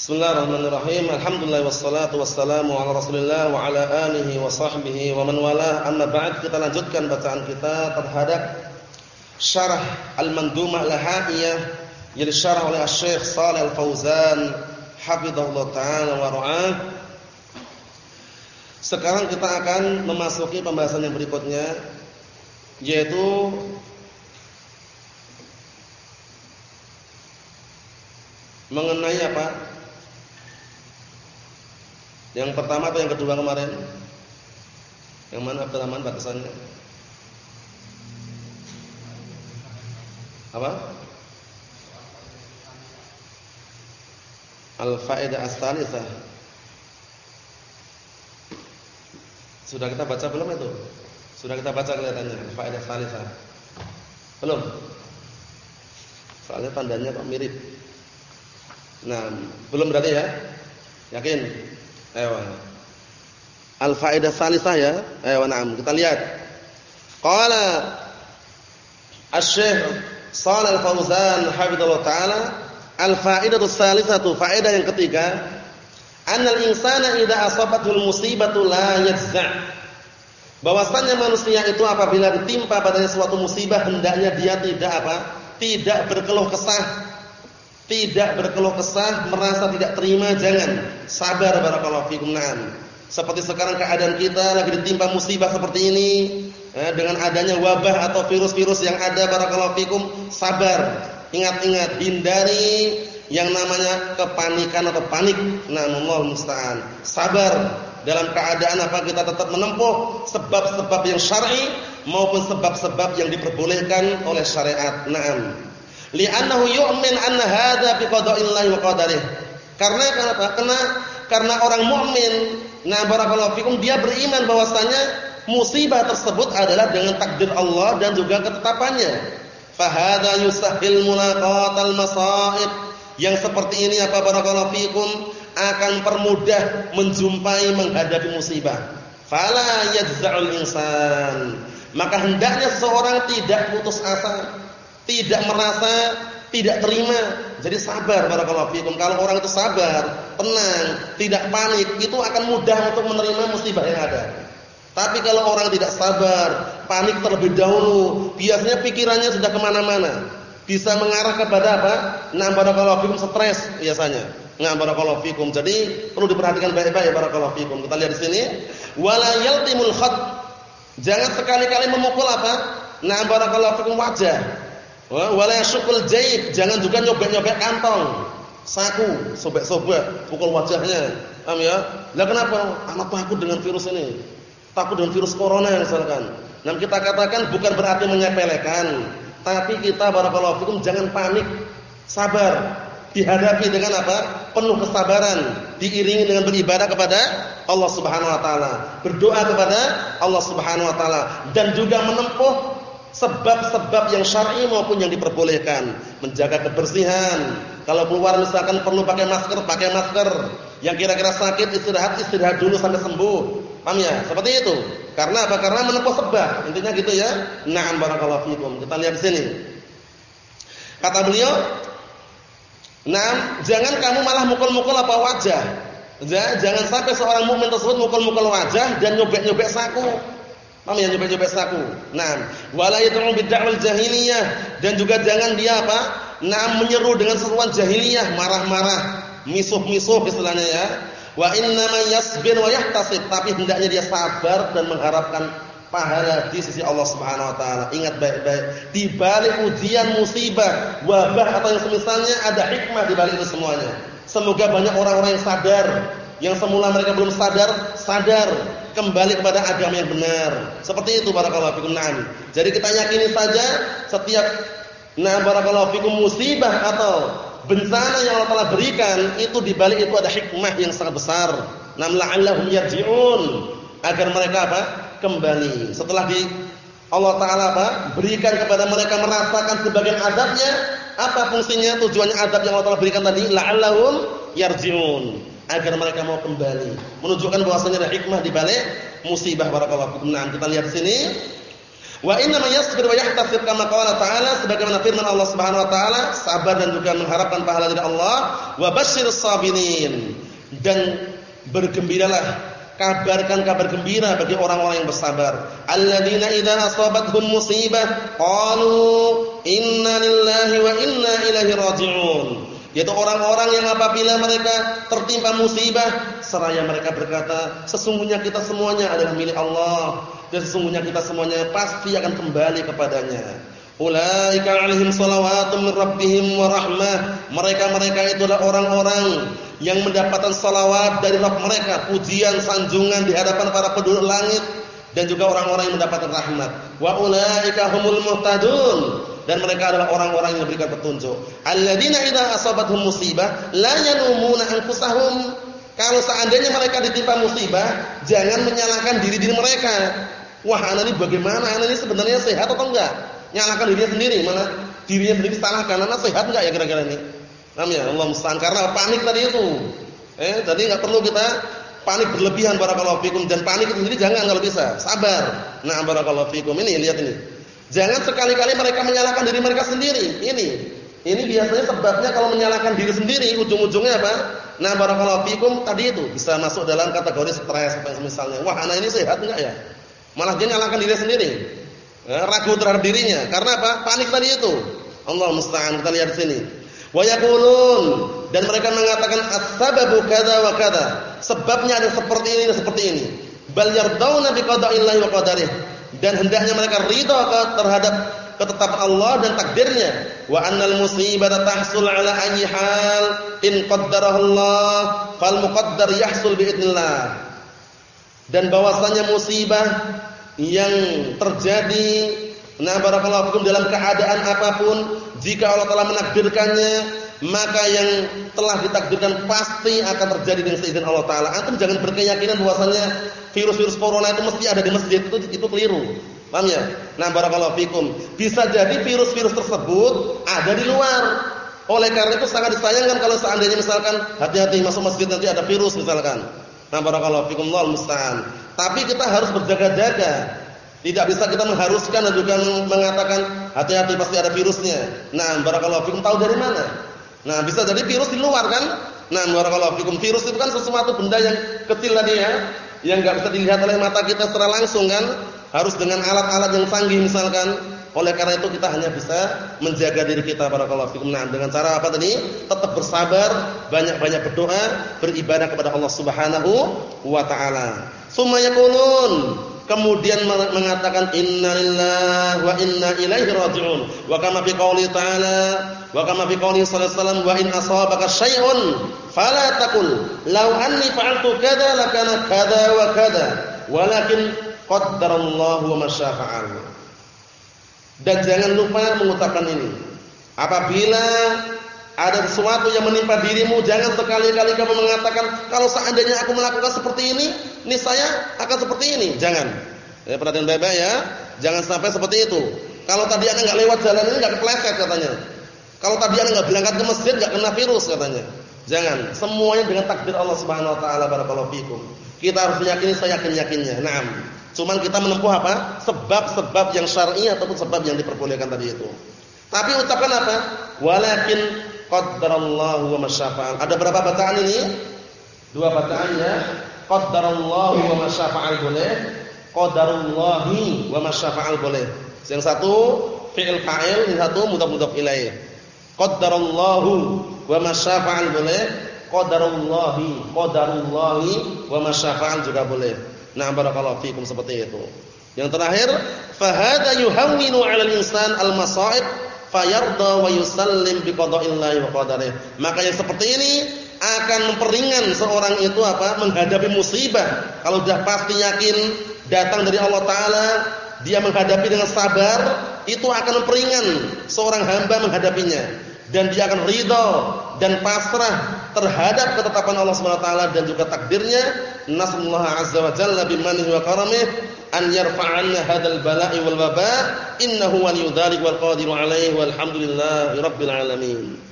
Bismillahirrahmanirrahim. Alhamdulillah wassalatu wassalamu ala Rasulillah wa ala alihi wa sahbihi wa man wala. Amma ba'd kita lanjutkan bacaan kita terhadap syarah Al-Mandumah Al-Ha'iyah yang disyarah oleh Syekh Shalih Al-Fauzan hafizahullah taala wa ra'ah. Sekarang kita akan memasuki pembahasan yang berikutnya yaitu mengenai apa? Yang pertama atau yang kedua kemarin? Yang mana Abdurrahman batasannya? Apa? Al-faedah as-salisah. Sudah kita baca belum itu? Sudah kita baca kelihatannya al-faedah as-salisah. Belum? Soalnya tandanya kok mirip. Nah, belum berarti ya? Yakin? Ayo. Al-faedah salisah ya. Ayo na'am, kita lihat. Qala Asy-Syaikh Shalal Fauzan hafizallahu taala al-faedatu salisatu faedah yang ketiga annal insana idza asabatul musibatu la yajza' bahwasanya manusia itu apabila ditimpa padanya suatu musibah hendaknya dia tidak apa? tidak berkeluh kesah tidak berkeluh kesah, merasa tidak terima, jangan. Sabar barakallahu fikum. Naam. Seperti sekarang keadaan kita lagi ditimpa musibah seperti ini, eh, dengan adanya wabah atau virus-virus yang ada barakallahu fikum, sabar. Ingat-ingat hindari yang namanya kepanikan atau panik. Namun musta'an. Sabar dalam keadaan apa kita tetap menempuh sebab-sebab yang syar'i maupun sebab-sebab yang diperbolehkan oleh syariat. Naam li'annahu yu'min anna hadza bi qada'illahi wa qadarih. Karena kenapa? Karena karena orang mukmin, nah barakallahu fikum dia beriman bahwasanya musibah tersebut adalah dengan takdir Allah dan juga ketetapannya. Fahada yusahil mulaqatal masaib. Yang seperti ini apa barakallahu fikum akan permudah menjumpai menghadapi musibah. Fala yajza'ul insan. Maka hendaknya seorang tidak putus asa tidak merasa tidak terima. Jadi sabar barakallahu fikum. Kalau orang itu sabar, tenang, tidak panik, itu akan mudah untuk menerima musibah yang ada. Tapi kalau orang tidak sabar, panik terlebih dahulu, biasanya pikirannya sudah ke mana-mana. Bisa mengarah kepada apa? Nah barakallahu fikum stres biasanya. Nah barakallahu fikum. Jadi perlu diperhatikan baik-baik barakallahu fikum. Kita lihat di sini, wala yaltimul khat. Jangan sekali-kali memukul apa? Nah barakallahu fikum wajah Wala yashukul jaib, jangan juga nyobek-nyobek kantong. Saku, sobek-sobek, pukul wajahnya. Paham ya? Lah kenapa? Anak takut dengan virus ini. Takut dengan virus corona misalkan. Nah, kita katakan bukan berarti menyepelekan, tapi kita barakallahu fikum jangan panik. Sabar. Dihadapi dengan apa? Penuh kesabaran, diiringi dengan beribadah kepada Allah Subhanahu wa taala, berdoa kepada Allah Subhanahu wa taala dan juga menempuh sebab-sebab yang syar'i maupun yang diperbolehkan, menjaga kebersihan. Kalau keluar misalkan perlu pakai masker, pakai masker. Yang kira-kira sakit istirahat, istirahat dulu sampai sembuh. Paham ya? Seperti itu. Karena apa? Karena menempuh sebab. Intinya gitu ya. Na'am barakallahu fikum. Kita lihat di sini. Kata beliau, "Na'am, jangan kamu malah mukul-mukul apa wajah." Jangan sampai seorang mukmin tersebut mukul-mukul wajah dan nyobek-nyobek saku. Paham ya nyobek-nyobek saku. Nah, wala yad'u bid'al jahiliyah dan juga jangan dia apa? Nah, menyeru dengan seruan jahiliyah, marah-marah, misuh-misuh istilahnya ya. Wa inna man yasbir wa yahtasib, tapi hendaknya dia sabar dan mengharapkan pahala di sisi Allah Subhanahu wa taala. Ingat baik-baik, di balik ujian musibah, wabah atau yang semisalnya ada hikmah di balik itu semuanya. Semoga banyak orang-orang yang sadar, yang semula mereka belum sadar, sadar kembali kepada agama yang benar. Seperti itu barakallahu fikum. Naam. Jadi kita yakini saja setiap nah barakallahu fikum musibah atau bencana yang Allah Taala berikan itu di balik itu ada hikmah yang sangat besar. Nam la'allahum yarji'un agar mereka apa? kembali. Setelah di Allah taala apa? berikan kepada mereka merasakan sebagian adabnya, apa fungsinya? Tujuannya adab yang Allah Taala berikan tadi la'allahum yarji'un agar mereka mau kembali. Menunjukkan bahwasanya ada hikmah di balik musibah barakallahu fikum. Nah, kita lihat sini. Wa inna man yasbir wa yahtasib kama qala ta'ala sebagaimana firman Allah Subhanahu wa taala, sabar dan juga mengharapkan pahala dari Allah, wa basyirus sabirin. Dan bergembiralah kabarkan kabar gembira bagi orang-orang yang bersabar. Alladzina idza asabathum musibah qalu inna lillahi wa inna ilaihi raji'un. Yaitu orang-orang yang apabila mereka tertimpa musibah, seraya mereka berkata, sesungguhnya kita semuanya adalah milik Allah dan sesungguhnya kita semuanya pasti akan kembali kepadanya. Ulaika 'alaihim shalawatun min rabbihim wa rahmah. Mereka-mereka itu adalah orang-orang yang mendapatkan salawat dari Rabb mereka, pujian, sanjungan di hadapan para penduduk langit dan juga orang-orang yang mendapatkan rahmat. Wa ulaika humul muhtadun dan mereka adalah orang-orang yang diberikan petunjuk. Alladzina idza asabatuhum musibah la yanumuna anfusahum. Kalau seandainya mereka ditimpa musibah, jangan menyalahkan diri-diri mereka. Wah, anak ini bagaimana? Anak ini sebenarnya sehat atau enggak? Nyalahkan dirinya sendiri, mana dirinya sendiri salahkan. Anak sehat enggak ya kira-kira ini? Paham ya? Allah musta'an karena panik tadi itu. Eh, jadi enggak perlu kita panik berlebihan barakallahu fikum dan panik itu sendiri jangan kalau bisa. Sabar. Nah, barakallahu fikum. Ini lihat ini. Jangan sekali-kali mereka menyalahkan diri mereka sendiri. Ini. Ini biasanya sebabnya kalau menyalahkan diri sendiri ujung-ujungnya apa? Nah, barakallahu fikum tadi itu bisa masuk dalam kategori stres misalnya. Wah, anak ini sehat enggak ya? Malah dia menyalahkan diri sendiri. Ya, ragu terhadap dirinya. Karena apa? Panik tadi itu. Allah musta'an. Kita lihat sini. Wa yaqulun dan mereka mengatakan as-sababu kadza wa kadza. Sebabnya ada seperti ini dan seperti ini. Bal yardawna biqada'illahi wa qadarih dan hendaknya mereka ridha terhadap ketetapan Allah dan takdirnya wa annal musibata tahsul ala ayyi hal in qaddarahu Allah fal muqaddar yahsul bi dan bahwasanya musibah yang terjadi nah barakallahu fikum dalam keadaan apa pun jika Allah telah menakdirkannya maka yang telah ditakdirkan pasti akan terjadi dengan seizin Allah taala. Antum jangan berkeyakinan bahwasanya virus-virus corona itu mesti ada di masjid itu itu keliru. Paham ya? Nah, barakallahu fikum. Bisa jadi virus-virus tersebut ada di luar. Oleh karena itu sangat disayangkan kalau seandainya misalkan hati-hati masuk masjid nanti ada virus misalkan. Nah, barakallahu fikum Allah musta'an. Tapi kita harus berjaga-jaga. Tidak bisa kita mengharuskan dan juga mengatakan hati-hati pasti ada virusnya. Nah, barakallahu fikum tahu dari mana? Nah, bisa jadi virus di luar kan? Nah, barakallahu fikum. Virus itu kan sesuatu benda yang kecil tadi ya, yang enggak bisa dilihat oleh mata kita secara langsung kan? Harus dengan alat-alat yang canggih misalkan. Oleh karena itu kita hanya bisa menjaga diri kita barakallahu fikum. Nah, dengan cara apa tadi? Tetap bersabar, banyak-banyak berdoa, beribadah kepada Allah Subhanahu wa taala. Summa yaqulun kemudian mengatakan innalillahi wa inna ilaihi raji'un. Wa kama fi qouli ta'ala wa kama fi qouli sallallahu alaihi wasallam wa in asabaka syai'un fala taqul law anni fa'altu kadza lakana kadza wa kadza walakin qaddarallahu wa masyafa'al dan jangan lupa mengucapkan ini. Apabila ada sesuatu yang menimpa dirimu, jangan sekali-kali kamu mengatakan kalau seandainya aku melakukan seperti ini, ini saya akan seperti ini. Jangan. Ya, perhatian baik-baik ya. Jangan sampai seperti itu. Kalau tadi anda nggak lewat jalan ini nggak kepleset katanya. Kalau tadi anda nggak berangkat ke masjid nggak kena virus katanya. Jangan. Semuanya dengan takdir Allah Subhanahu Wa Taala. Barakallahu fikum. Kita harus meyakini saya yakin yakinnya. Naam. Cuman kita menempuh apa? Sebab-sebab yang syar'i ataupun sebab yang diperbolehkan tadi itu. Tapi ucapkan apa? Walakin qaddarallahu wa masyafa'al. Ada berapa bacaan ini? Dua bacaannya. Qaddarallahu wa masyafa'al boleh. Qadarullahi wa masyafa'al boleh. Yang satu fi'il fa'il, yang satu mudhaf-mudhaf ilaih. Qaddarallahu wa masyafa'al boleh. Qadarullahi, qadarullahi wa masyafa'al juga boleh. Nah, barakallahu fikum seperti itu. Yang terakhir, fahada yuhawwinu 'alal insan al-masa'ib fayarda wa yusallim biqada'illahi wa qadarih. Maka yang seperti ini akan memperingan seorang itu apa? menghadapi musibah. Kalau sudah pasti yakin datang dari Allah taala, dia menghadapi dengan sabar, itu akan memperingan seorang hamba menghadapinya dan dia akan ridha dan pasrah terhadap ketetapan Allah Subhanahu wa taala dan juga takdirnya. Nasallahu azza wa jalla bimanihi wa karamih an yarfa'anna hadzal bala'i wal waba innahu waliyudzalik wal qadiru alaihi walhamdulillahi rabbil alamin